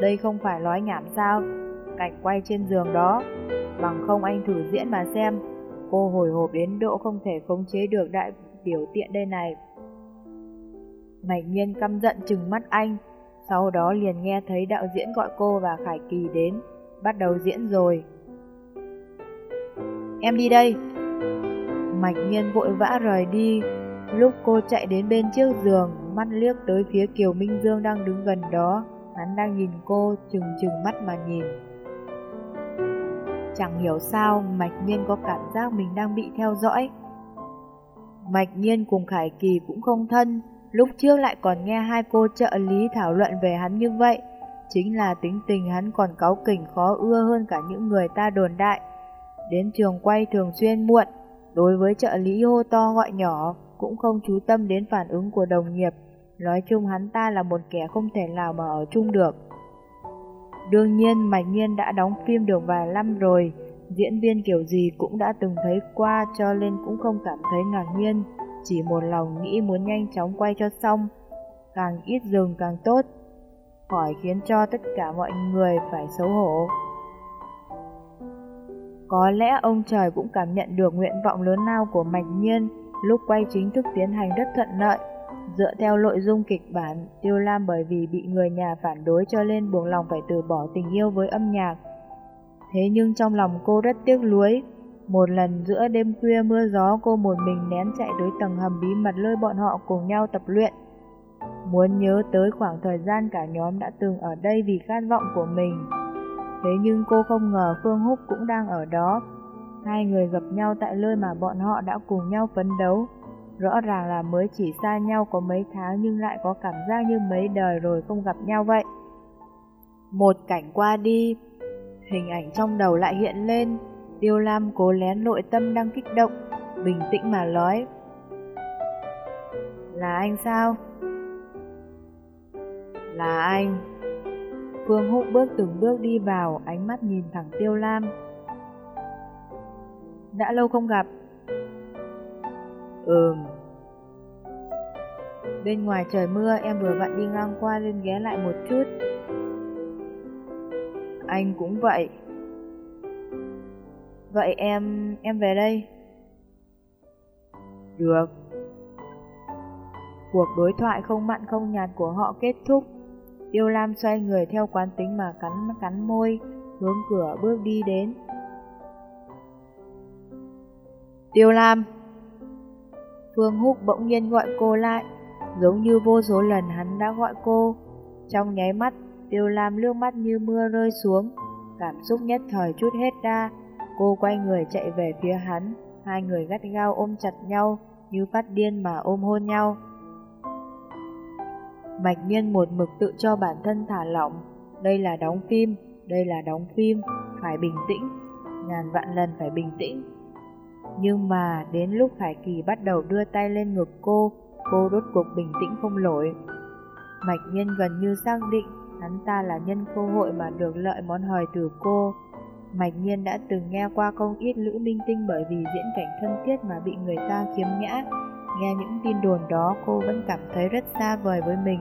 đây không phải nói nhảm sao? Cảnh quay trên giường đó, bằng không anh thử diễn mà xem. Cô hồi hộp đến độ không thể khống chế được đại biểu tiện đây này. Mạch nhiên căm giận chừng mắt anh, sau đó liền nghe thấy đạo diễn gọi cô và Khải Kỳ đến, bắt đầu diễn rồi. Em đi đây. Mạch nhiên vội vã rời đi, lúc cô chạy đến bên chiếc giường, mắt liếc tới phía Kiều Minh Dương đang đứng gần đó, hắn đang nhìn cô, chừng chừng mắt mà nhìn. Chẳng hiểu sao, Mạch Nhiên có cảm giác mình đang bị theo dõi. Mạch Nhiên cùng Khải Kỳ cũng không thân, lúc trước lại còn nghe hai cô trợ lý thảo luận về hắn như vậy. Chính là tính tình hắn còn cáu kỉnh khó ưa hơn cả những người ta đồn đại. Đến trường quay thường xuyên muộn, đối với trợ lý hô to gọi nhỏ, cũng không chú tâm đến phản ứng của đồng nghiệp. Nói chung hắn ta là một kẻ không thể nào mà ở chung được. Đương nhiên Mạch Nhiên đã đóng phim được vài năm rồi, diễn viên kiểu gì cũng đã từng thấy qua cho nên cũng không cảm thấy ngạc nhiên, chỉ một lòng nghĩ muốn nhanh chóng quay cho xong, càng ít dừng càng tốt, khỏi khiến cho tất cả mọi người phải xấu hổ. Có lẽ ông trời cũng cảm nhận được nguyện vọng lớn lao của Mạch Nhiên lúc quay chính thức tiến hành rất thuận lợi. Dựa theo nội dung kịch bản, Tiêu Lam bởi vì bị người nhà phản đối cho nên buộc lòng phải từ bỏ tình yêu với âm nhạc. Thế nhưng trong lòng cô rất tiếc nuối. Một lần giữa đêm khuya mưa gió cô một mình nén chạy tới tầng hầm bí mật lôi bọn họ cùng nhau tập luyện. Muốn nhớ tới khoảng thời gian cả nhóm đã từng ở đây vì khát vọng của mình. Thế nhưng cô không ngờ Phương Húc cũng đang ở đó. Hai người gặp nhau tại nơi mà bọn họ đã cùng nhau phấn đấu. Rõ ràng là mới chỉ xa nhau có mấy tháng nhưng lại có cảm giác như mấy đời rồi không gặp nhau vậy. Một cảnh qua đi, hình ảnh trong đầu lại hiện lên, Tiêu Lam cố lén nội tâm đang kích động, bình tĩnh mà nói. Là anh sao? Là anh. Phương Húc bước từng bước đi vào, ánh mắt nhìn thẳng Tiêu Lam. Đã lâu không gặp. Ừm. Bên ngoài trời mưa em vừa vặn đi ngang qua nên ghé lại một chút. Anh cũng vậy. Vậy em, em về đây. Được. Cuộc đối thoại không mặn không nhạt của họ kết thúc. Tiêu Lam xoay người theo quán tính mà cắn cắn môi, hướng cửa bước đi đến. Tiêu Lam Phương Húc bỗng nhiên gọi cô lại, giống như vô số lần hắn đã gọi cô. Trong nháy mắt, Tiêu Lam lướt mắt như mưa rơi xuống, cảm xúc nhất thời chút hết ra. Cô quay người chạy về phía hắn, hai người gắt gao ôm chặt nhau, như phát điên mà ôm hôn nhau. Mạch Nhiên một mực tự cho bản thân thả lỏng, đây là đóng phim, đây là đóng phim, phải bình tĩnh, ngàn vạn lần phải bình tĩnh. Nhưng mà đến lúc Khải Kỳ bắt đầu đưa tay lên ngực cô, cô đốt cuộc bình tĩnh không nổi. Mạch Nhiên gần như xác định hắn ta là nhân cơ hội mà được lợi món hời từ cô. Mạch Nhiên đã từng nghe qua không ít lữ minh tinh bởi vì diễn cảnh thân thiết mà bị người ta khiếm nhã. Nghe những tin đồn đó cô vẫn cảm thấy rất xa vời với mình.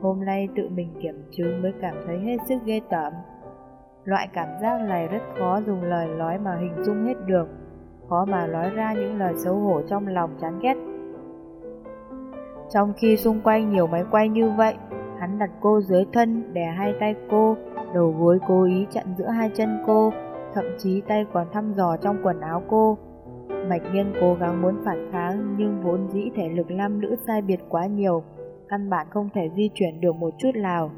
Hôm nay tự mình kiểm chứng mới cảm thấy hết sức ghê tởm. Loại cảm giác này rất khó dùng lời nói mà hình dung hết được khó mà nói ra những lời xấu hổ trong lòng chán ghét. Trong khi xung quanh nhiều máy quay như vậy, hắn đặt cô dưới thân, đè hai tay cô, đầu gối cố ý chặn giữa hai chân cô, thậm chí tay còn thăm dò trong quần áo cô. Mạch Nhiên cố gắng muốn phản kháng nhưng vốn dĩ thể lực nam nữ sai biệt quá nhiều, căn bản không thể di chuyển được một chút nào.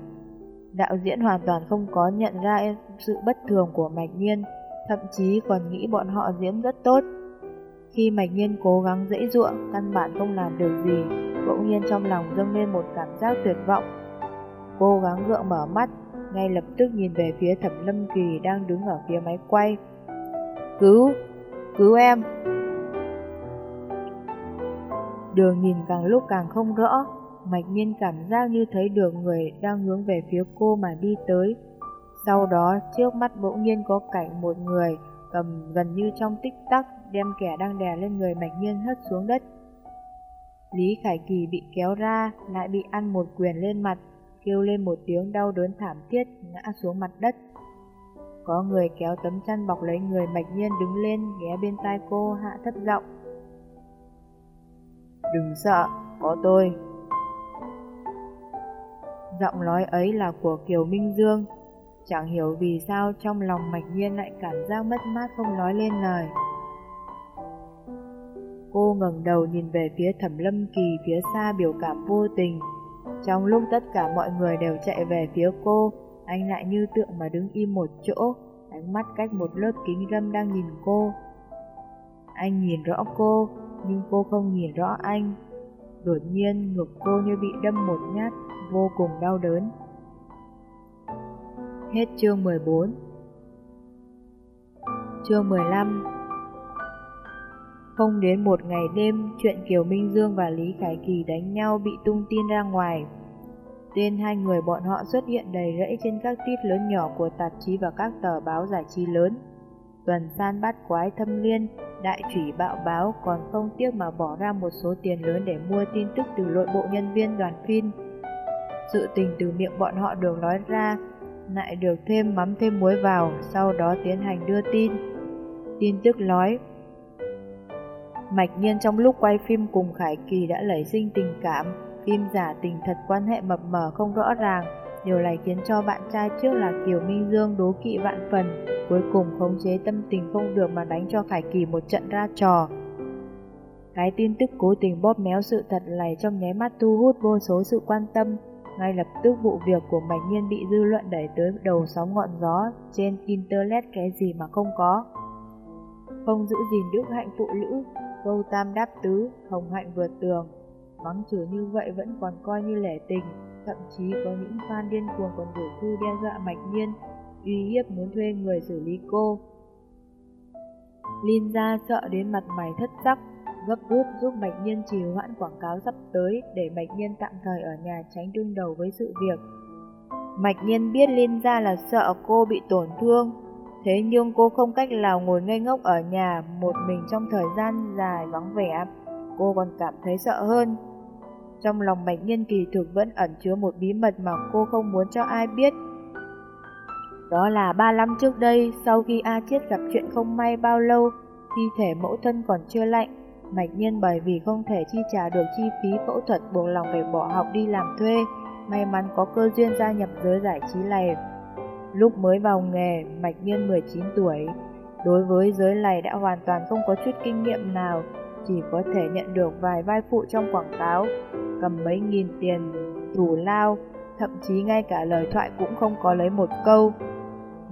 Đạo diễn hoàn toàn không có nhận ra sự bất thường của Mạch Nhiên, thậm chí còn nghĩ bọn họ diễn rất tốt. Khi Mạch Nhiên cố gắng dễ dụa, căn bản không làm được gì, bỗng nhiên trong lòng dâng lên một cảm giác tuyệt vọng. Cố gắng gượng mở mắt, ngay lập tức nhìn về phía Thẩm Lâm Kỳ đang đứng ở phía máy quay. Cứu! Cứu em! Đường nhìn càng lúc càng không rõ, Mạch Nhiên cảm giác như thấy được người đang hướng về phía cô mà đi tới, sau đó, trước mắt bỗng nhiên có cảnh một người cầm gần như trong tích tắc đem kẻ đang đè lên người mạch nhiên hất xuống đất. Lý Khải Kỳ bị kéo ra, lại bị ăn một quyền lên mặt, kêu lên một tiếng đau đớn thảm thiết, ngã xuống mặt đất. Có người kéo tấm chăn bọc lấy người mạch nhiên đứng lên, ghé bên tai cô, hạ thấp giọng. Đừng sợ, có tôi. Giọng nói ấy là của Kiều Minh Dương. Chẳng hiểu vì sao trong lòng mạch nhiên lại cảm giác mất mát không nói lên lời. Cô ngẩng đầu nhìn về phía thẩm lâm kỳ phía xa biểu cảm vô tình. Trong lúc tất cả mọi người đều chạy về phía cô, anh lại như tượng mà đứng im một chỗ, ánh mắt cách một lớp kính râm đang nhìn cô. Anh nhìn rõ cô, nhưng cô không nhìn rõ anh. Đột nhiên ngực cô như bị đâm một nhát, vô cùng đau đớn. Hết chương 14 Chương 15 Không đến một ngày đêm, chuyện Kiều Minh Dương và Lý Khải Kỳ đánh nhau bị tung tin ra ngoài. Tên hai người bọn họ xuất hiện đầy rẫy trên các tít lớn nhỏ của tạp chí và các tờ báo giải trí lớn. Tuần san bát quái thâm liên, đại chỉ bạo báo còn không tiếc mà bỏ ra một số tiền lớn để mua tin tức từ nội bộ nhân viên đoàn phim. Sự tình từ miệng bọn họ được nói ra, lại được thêm mắm thêm muối vào, sau đó tiến hành đưa tin. Tin tức nói, Mạch nhiên trong lúc quay phim cùng Khải Kỳ đã lấy sinh tình cảm, phim giả tình thật quan hệ mập mờ không rõ ràng. Điều này khiến cho bạn trai trước là Kiều Minh Dương đố kỵ vạn phần, cuối cùng khống chế tâm tình không được mà đánh cho Khải Kỳ một trận ra trò. Cái tin tức cố tình bóp méo sự thật này trong nháy mắt thu hút vô số sự quan tâm. Ngay lập tức vụ việc của bạch Nhiên bị dư luận đẩy tới đầu sóng ngọn gió trên Internet cái gì mà không có. Không giữ gìn đức hạnh phụ nữ, câu tam đáp tứ, hồng hạnh vượt tường. Mắng chửi như vậy vẫn còn coi như lẻ tình, thậm chí có những fan điên cuồng còn gửi thư đe dọa Mạch Nhiên, uy hiếp muốn thuê người xử lý cô. Linh ra sợ đến mặt mày thất sắc, gấp rút giúp Bạch Nhiên trì hoãn quảng cáo sắp tới để Bạch Nhiên tạm thời ở nhà tránh đương đầu với sự việc. Mạch Nhiên biết Liên gia là sợ cô bị tổn thương, thế nhưng cô không cách nào ngồi ngây ngốc ở nhà một mình trong thời gian dài vắng vẻ, cô còn cảm thấy sợ hơn. Trong lòng Bạch Nghiên kỳ thực vẫn ẩn chứa một bí mật mà cô không muốn cho ai biết. Đó là ba năm trước đây, sau khi A Chiết gặp chuyện không may bao lâu, thi thể mẫu thân còn chưa lạnh, Mạch nhiên bởi vì không thể chi trả được chi phí phẫu thuật buộc lòng phải bỏ học đi làm thuê, may mắn có cơ duyên gia nhập giới giải trí này. Lúc mới vào nghề, Mạch nhiên 19 tuổi, đối với giới này đã hoàn toàn không có chút kinh nghiệm nào, chỉ có thể nhận được vài vai phụ trong quảng cáo, cầm mấy nghìn tiền thủ lao, thậm chí ngay cả lời thoại cũng không có lấy một câu.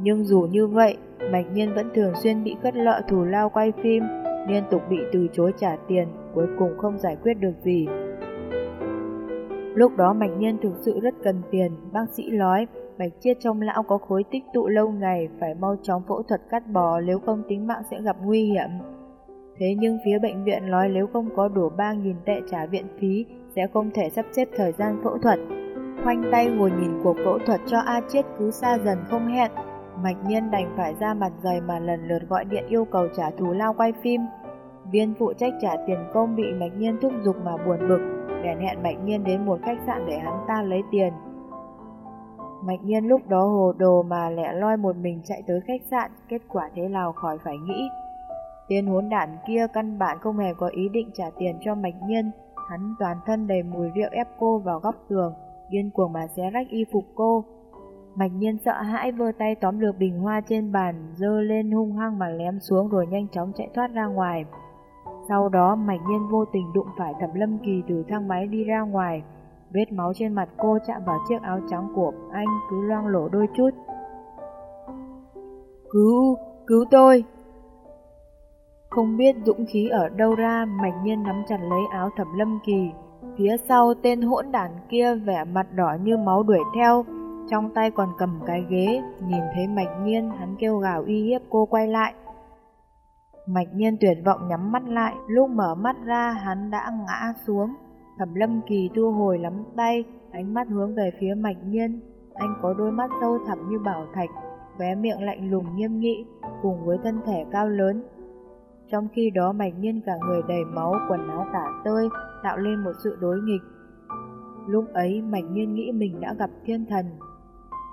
Nhưng dù như vậy, Mạch Nhiên vẫn thường xuyên bị khất lợ thủ lao quay phim, liên tục bị từ chối trả tiền, cuối cùng không giải quyết được gì. Lúc đó Mạch Nhiên thực sự rất cần tiền, bác sĩ nói Bạch Chiết trong lão có khối tích tụ lâu ngày, phải mau chóng phẫu thuật cắt bò nếu không tính mạng sẽ gặp nguy hiểm. Thế nhưng phía bệnh viện nói nếu không có đủ 3.000 tệ trả viện phí sẽ không thể sắp xếp thời gian phẫu thuật. Khoanh tay ngồi nhìn cuộc phẫu thuật cho A Chiết cứ xa dần không hẹn, Mạch Nhiên đành phải ra mặt dày mà lần lượt gọi điện yêu cầu trả thù lao quay phim. Viên phụ trách trả tiền công bị Mạch Nhiên thúc giục mà buồn bực, bèn hẹn Mạch Nhiên đến một khách sạn để hắn ta lấy tiền. Mạch Nhiên lúc đó hồ đồ mà lẻ loi một mình chạy tới khách sạn, kết quả thế nào khỏi phải nghĩ. Tên hốn đản kia căn bản không hề có ý định trả tiền cho Mạch Nhiên, hắn toàn thân đầy mùi rượu ép cô vào góc tường, điên cuồng mà xé rách y phục cô. Mạch nhiên sợ hãi vơ tay tóm được bình hoa trên bàn, dơ lên hung hăng mà lém xuống rồi nhanh chóng chạy thoát ra ngoài. Sau đó Mạch nhiên vô tình đụng phải thẩm lâm kỳ từ thang máy đi ra ngoài. Vết máu trên mặt cô chạm vào chiếc áo trắng của anh cứ loang lổ đôi chút. Cứu, cứu tôi! Không biết dũng khí ở đâu ra, Mạch nhiên nắm chặt lấy áo thẩm lâm kỳ. Phía sau tên hỗn đản kia vẻ mặt đỏ như máu đuổi theo, trong tay còn cầm cái ghế, nhìn thấy Mạch Nhiên, hắn kêu gào uy hiếp cô quay lại. Mạch Nhiên tuyệt vọng nhắm mắt lại, lúc mở mắt ra hắn đã ngã xuống. Thẩm Lâm Kỳ thu hồi lắm tay, ánh mắt hướng về phía Mạch Nhiên. Anh có đôi mắt sâu thẳm như bảo thạch, vé miệng lạnh lùng nghiêm nghị, cùng với thân thể cao lớn. Trong khi đó Mạch Nhiên cả người đầy máu, quần áo tả tơi, tạo lên một sự đối nghịch. Lúc ấy Mạch Nhiên nghĩ mình đã gặp thiên thần.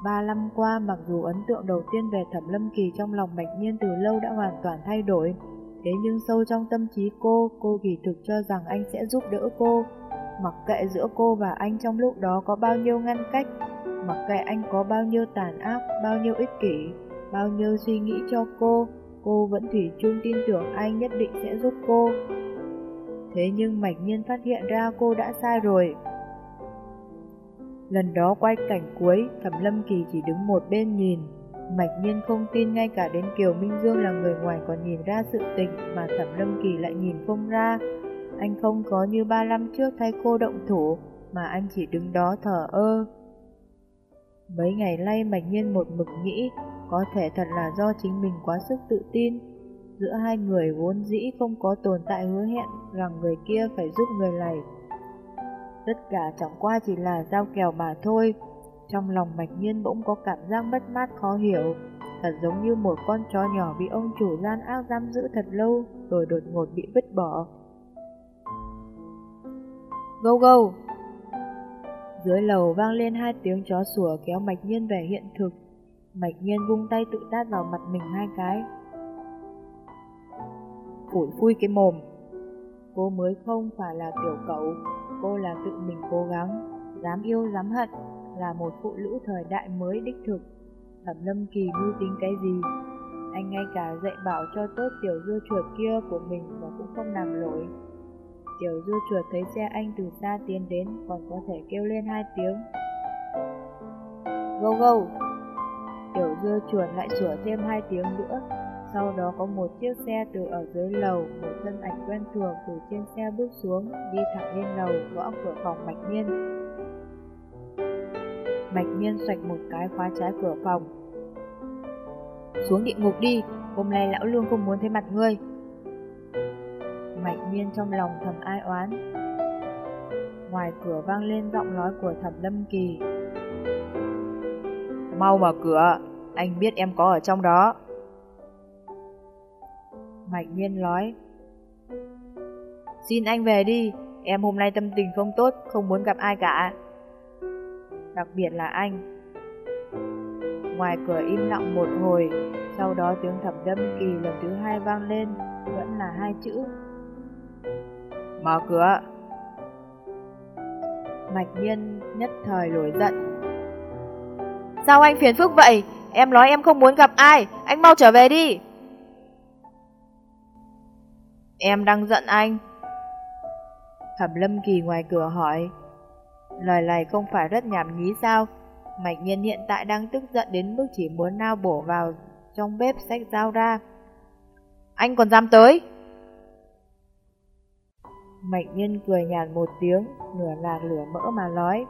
Ba năm qua mặc dù ấn tượng đầu tiên về Thẩm Lâm Kỳ trong lòng Mạch Nhiên từ lâu đã hoàn toàn thay đổi, thế nhưng sâu trong tâm trí cô, cô kỳ thực cho rằng anh sẽ giúp đỡ cô. Mặc kệ giữa cô và anh trong lúc đó có bao nhiêu ngăn cách, mặc kệ anh có bao nhiêu tàn ác, bao nhiêu ích kỷ, bao nhiêu suy nghĩ cho cô, cô vẫn thủy chung tin tưởng anh nhất định sẽ giúp cô. Thế nhưng Mạch Nhiên phát hiện ra cô đã sai rồi. Lần đó quay cảnh cuối, Thẩm Lâm Kỳ chỉ đứng một bên nhìn. Mạch Nhiên không tin ngay cả đến Kiều Minh Dương là người ngoài còn nhìn ra sự tình mà Thẩm Lâm Kỳ lại nhìn không ra. Anh không có như ba năm trước thay cô động thủ, mà anh chỉ đứng đó thở ơ. Mấy ngày nay Mạch Nhiên một mực nghĩ, có thể thật là do chính mình quá sức tự tin. Giữa hai người vốn dĩ không có tồn tại hứa hẹn rằng người kia phải giúp người này. Tất cả chẳng qua chỉ là giao kèo mà thôi. Trong lòng Mạch Nhiên bỗng có cảm giác mất mát khó hiểu, thật giống như một con chó nhỏ bị ông chủ gian ác giam giữ thật lâu rồi đột ngột bị vứt bỏ. Gâu gâu! Dưới lầu vang lên hai tiếng chó sủa kéo Mạch Nhiên về hiện thực. Mạch Nhiên vung tay tự tát vào mặt mình hai cái. Phủi phui cái mồm. Cô mới không phải là tiểu cậu, cô là tự mình cố gắng, dám yêu dám hận, là một phụ nữ thời đại mới đích thực. Thẩm Lâm Kỳ mưu tính cái gì? Anh ngay cả dạy bảo cho tốt tiểu dưa chuột kia của mình mà cũng không làm lỗi. Tiểu dưa chuột thấy xe anh từ xa tiến đến còn có thể kêu lên hai tiếng. Gâu gâu! Tiểu dưa chuột lại sủa thêm hai tiếng nữa. Sau đó có một chiếc xe từ ở dưới lầu, một thân ảnh quen thuộc từ trên xe bước xuống, đi thẳng lên lầu, gõ cửa phòng Bạch Nhiên. Bạch Nhiên xoạch một cái khóa trái cửa phòng. Xuống địa ngục đi, hôm nay lão lương không muốn thấy mặt ngươi. Mạch Nhiên trong lòng thầm ai oán. Ngoài cửa vang lên giọng nói của thẩm Lâm Kỳ. Mau mở cửa, anh biết em có ở trong đó. Mạch Nguyên nói. Xin anh về đi, em hôm nay tâm tình không tốt, không muốn gặp ai cả. Đặc biệt là anh. Ngoài cửa im lặng một hồi, sau đó tiếng thẩm đâm kỳ lần thứ hai vang lên, vẫn là hai chữ. Mở cửa. Mạch Nhiên nhất thời nổi giận. Sao anh phiền phức vậy? Em nói em không muốn gặp ai, anh mau trở về đi. Em đang giận anh. Thẩm Lâm Kỳ ngoài cửa hỏi. Lời này không phải rất nhảm nhí sao? Mạch Nhiên hiện tại đang tức giận đến mức chỉ muốn nao bổ vào trong bếp sách dao ra. Anh còn dám tới? Mạch Nhiên cười nhàn một tiếng, nửa lạc lửa mỡ mà nói.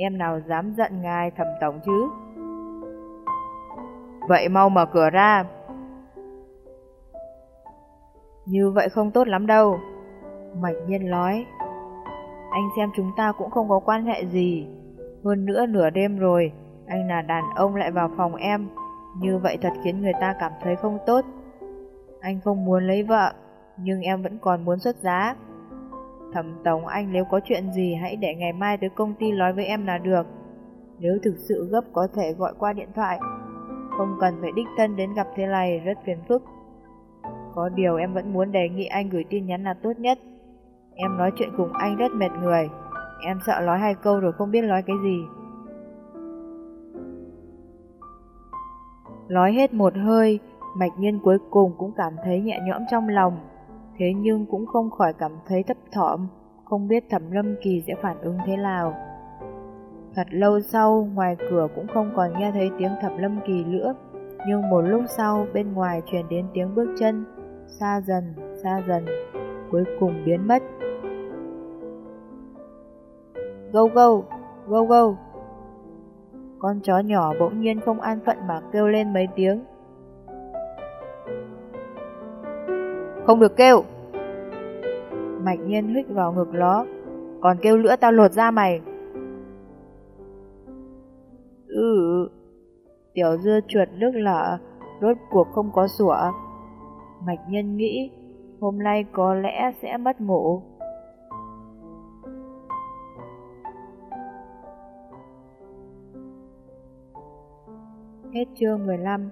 Em nào dám giận ngài thẩm tổng chứ? Vậy mau mở cửa ra. Như vậy không tốt lắm đâu. Mạch Nhiên nói. Anh xem chúng ta cũng không có quan hệ gì. Hơn nữa nửa đêm rồi, anh là đàn ông lại vào phòng em. Như vậy thật khiến người ta cảm thấy không tốt. Anh không muốn lấy vợ, nhưng em vẫn còn muốn xuất giá. Thẩm Tổng anh nếu có chuyện gì hãy để ngày mai tới công ty nói với em là được. Nếu thực sự gấp có thể gọi qua điện thoại. Không cần phải đích thân đến gặp thế này rất phiền phức. Có điều em vẫn muốn đề nghị anh gửi tin nhắn là tốt nhất. Em nói chuyện cùng anh rất mệt người. Em sợ nói hai câu rồi không biết nói cái gì. Nói hết một hơi, Mạch Nhiên cuối cùng cũng cảm thấy nhẹ nhõm trong lòng thế nhưng cũng không khỏi cảm thấy thấp thỏm, không biết Thẩm Lâm Kỳ sẽ phản ứng thế nào. Thật lâu sau, ngoài cửa cũng không còn nghe thấy tiếng Thẩm Lâm Kỳ nữa, nhưng một lúc sau bên ngoài truyền đến tiếng bước chân, xa dần, xa dần, cuối cùng biến mất. Gâu gâu, gâu gâu. Con chó nhỏ bỗng nhiên không an phận mà kêu lên mấy tiếng, không được kêu. Mạch nhiên hít vào ngực nó, còn kêu lửa tao lột ra mày. Ừ, tiểu dưa chuột nước lở, rốt cuộc không có sủa. Mạch nhân nghĩ, hôm nay có lẽ sẽ mất ngủ. Hết chương 15